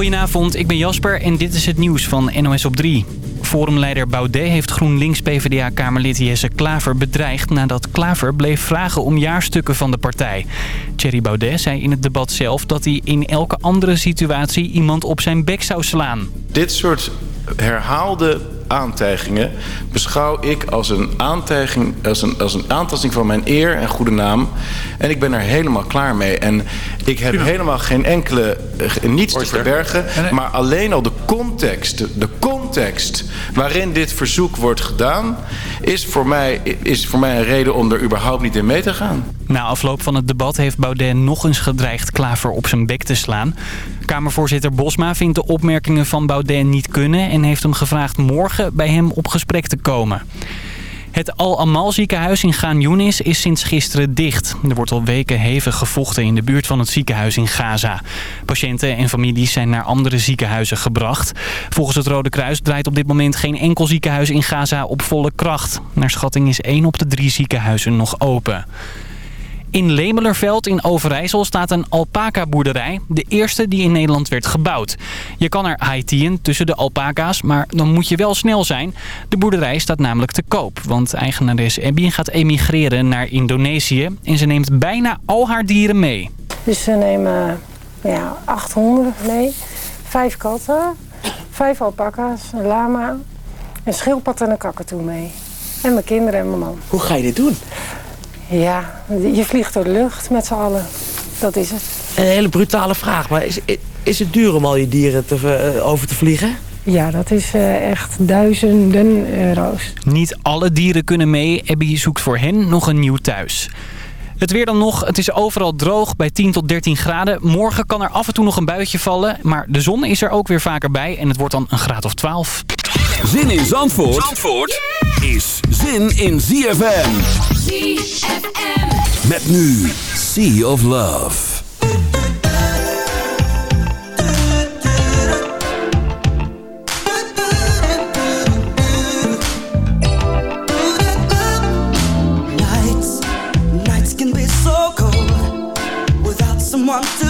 Goedenavond, ik ben Jasper en dit is het nieuws van NOS op 3. Forumleider Baudet heeft GroenLinks-PVDA-kamerlid Jesse Klaver bedreigd... nadat Klaver bleef vragen om jaarstukken van de partij. Thierry Baudet zei in het debat zelf dat hij in elke andere situatie iemand op zijn bek zou slaan. Dit soort herhaalde aantijgingen beschouw ik als een, aantijging, als, een, als een aantasting van mijn eer en goede naam. En ik ben er helemaal klaar mee. En ik heb helemaal geen enkele, eh, niets te verbergen. Maar alleen al de context, de context waarin dit verzoek wordt gedaan... is voor mij, is voor mij een reden om er überhaupt niet in mee te gaan. Na afloop van het debat heeft Baudet nog eens gedreigd Klaver op zijn bek te slaan. Kamervoorzitter Bosma vindt de opmerkingen van Baudet niet kunnen... en heeft hem gevraagd morgen bij hem op gesprek te komen. Het Al-Amal ziekenhuis in Gaan Yunis is sinds gisteren dicht. Er wordt al weken hevig gevochten in de buurt van het ziekenhuis in Gaza. Patiënten en families zijn naar andere ziekenhuizen gebracht. Volgens het Rode Kruis draait op dit moment geen enkel ziekenhuis in Gaza op volle kracht. Naar schatting is één op de drie ziekenhuizen nog open. In Lemelerveld in Overijssel staat een alpaca-boerderij. De eerste die in Nederland werd gebouwd. Je kan er high tussen de alpaca's, maar dan moet je wel snel zijn. De boerderij staat namelijk te koop. Want eigenares Abby gaat emigreren naar Indonesië. En ze neemt bijna al haar dieren mee. Dus ze nemen ja, acht honden mee. Vijf katten. Vijf alpaca's. Een lama. Een schildpad en een kakatoe mee. En mijn kinderen en mijn man. Hoe ga je dit doen? Ja, je vliegt door de lucht met z'n allen. Dat is het. Een hele brutale vraag, maar is, is het duur om al je dieren te, eh, over te vliegen? Ja, dat is uh, echt duizenden euro's. Niet alle dieren kunnen mee. Abby zoekt voor hen nog een nieuw thuis. Het weer dan nog. Het is overal droog bij 10 tot 13 graden. Morgen kan er af en toe nog een buitje vallen. Maar de zon is er ook weer vaker bij. En het wordt dan een graad of 12. Zin in Zandvoort, Zandvoort is zin in ZFM. ZFM. Met nu Sea of Love. someone to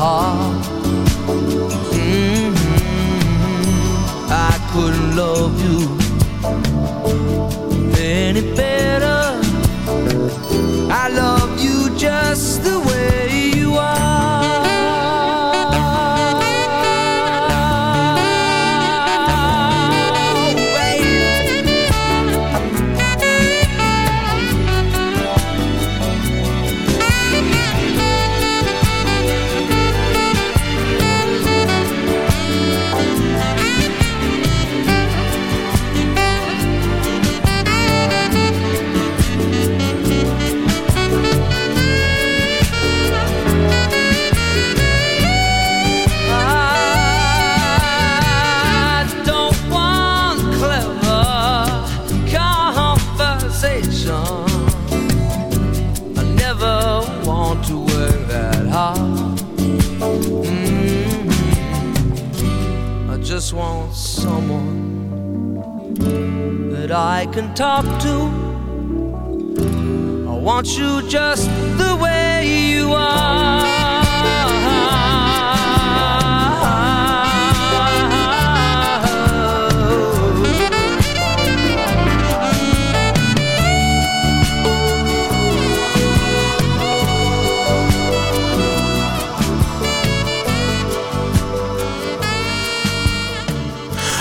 heart. Mhm. I couldn't love you can talk to. I want you just the way you are.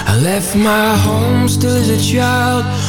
I left my home still as a child.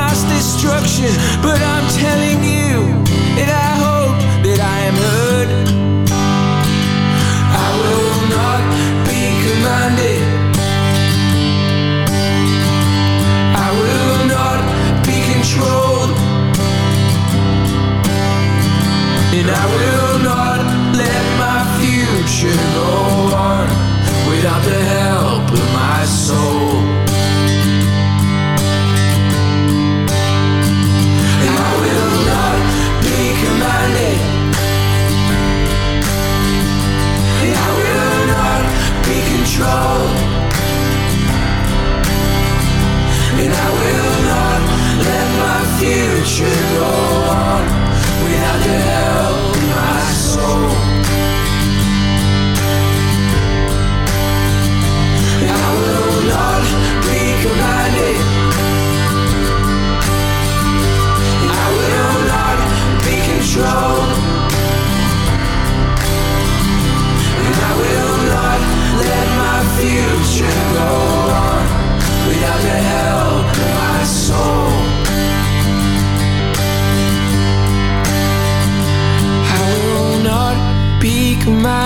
mass destruction. But I'm telling you and I hope that I am heard. I will not be commanded. I will not be controlled. And I will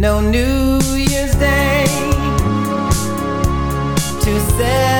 no New Year's Day to celebrate.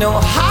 no high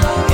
slow.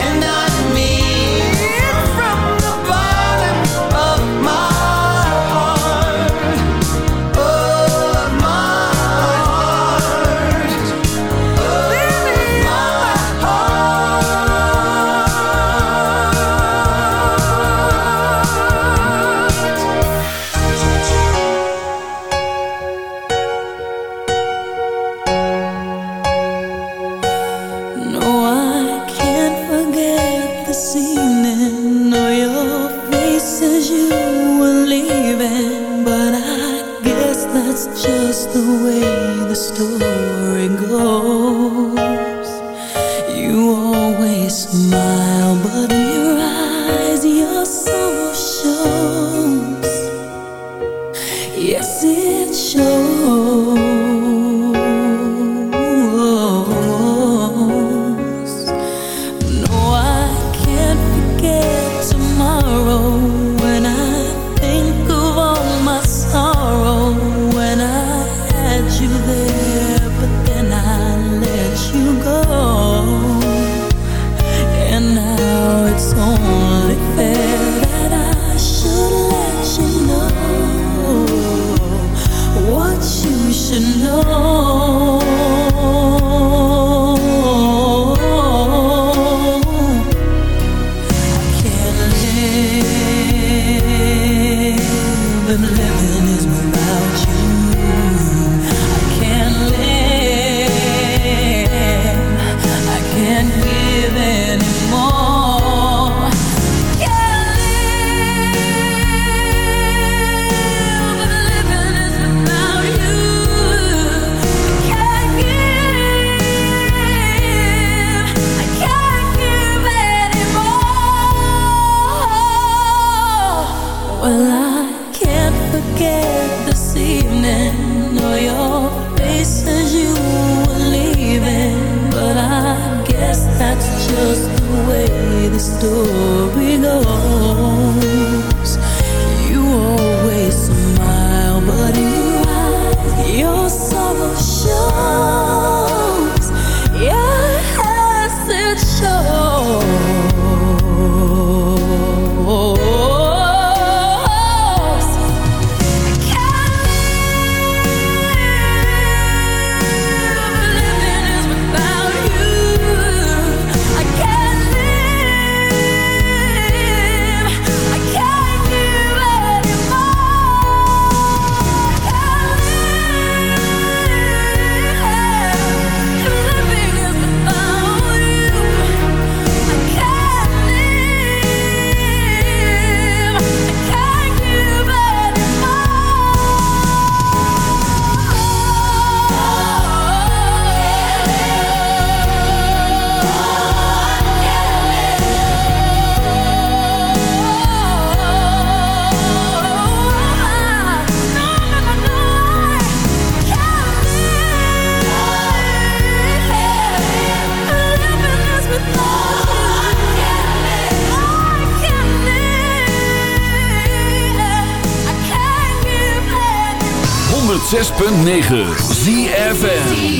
106.9 ZFM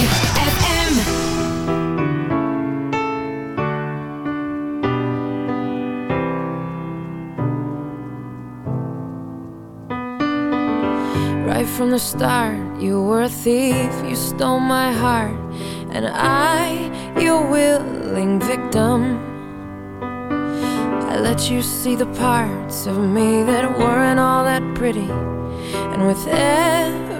from the start You were a thief, you stole my heart And I, your willing victim. I let you see the parts of me That weren't all that pretty And with every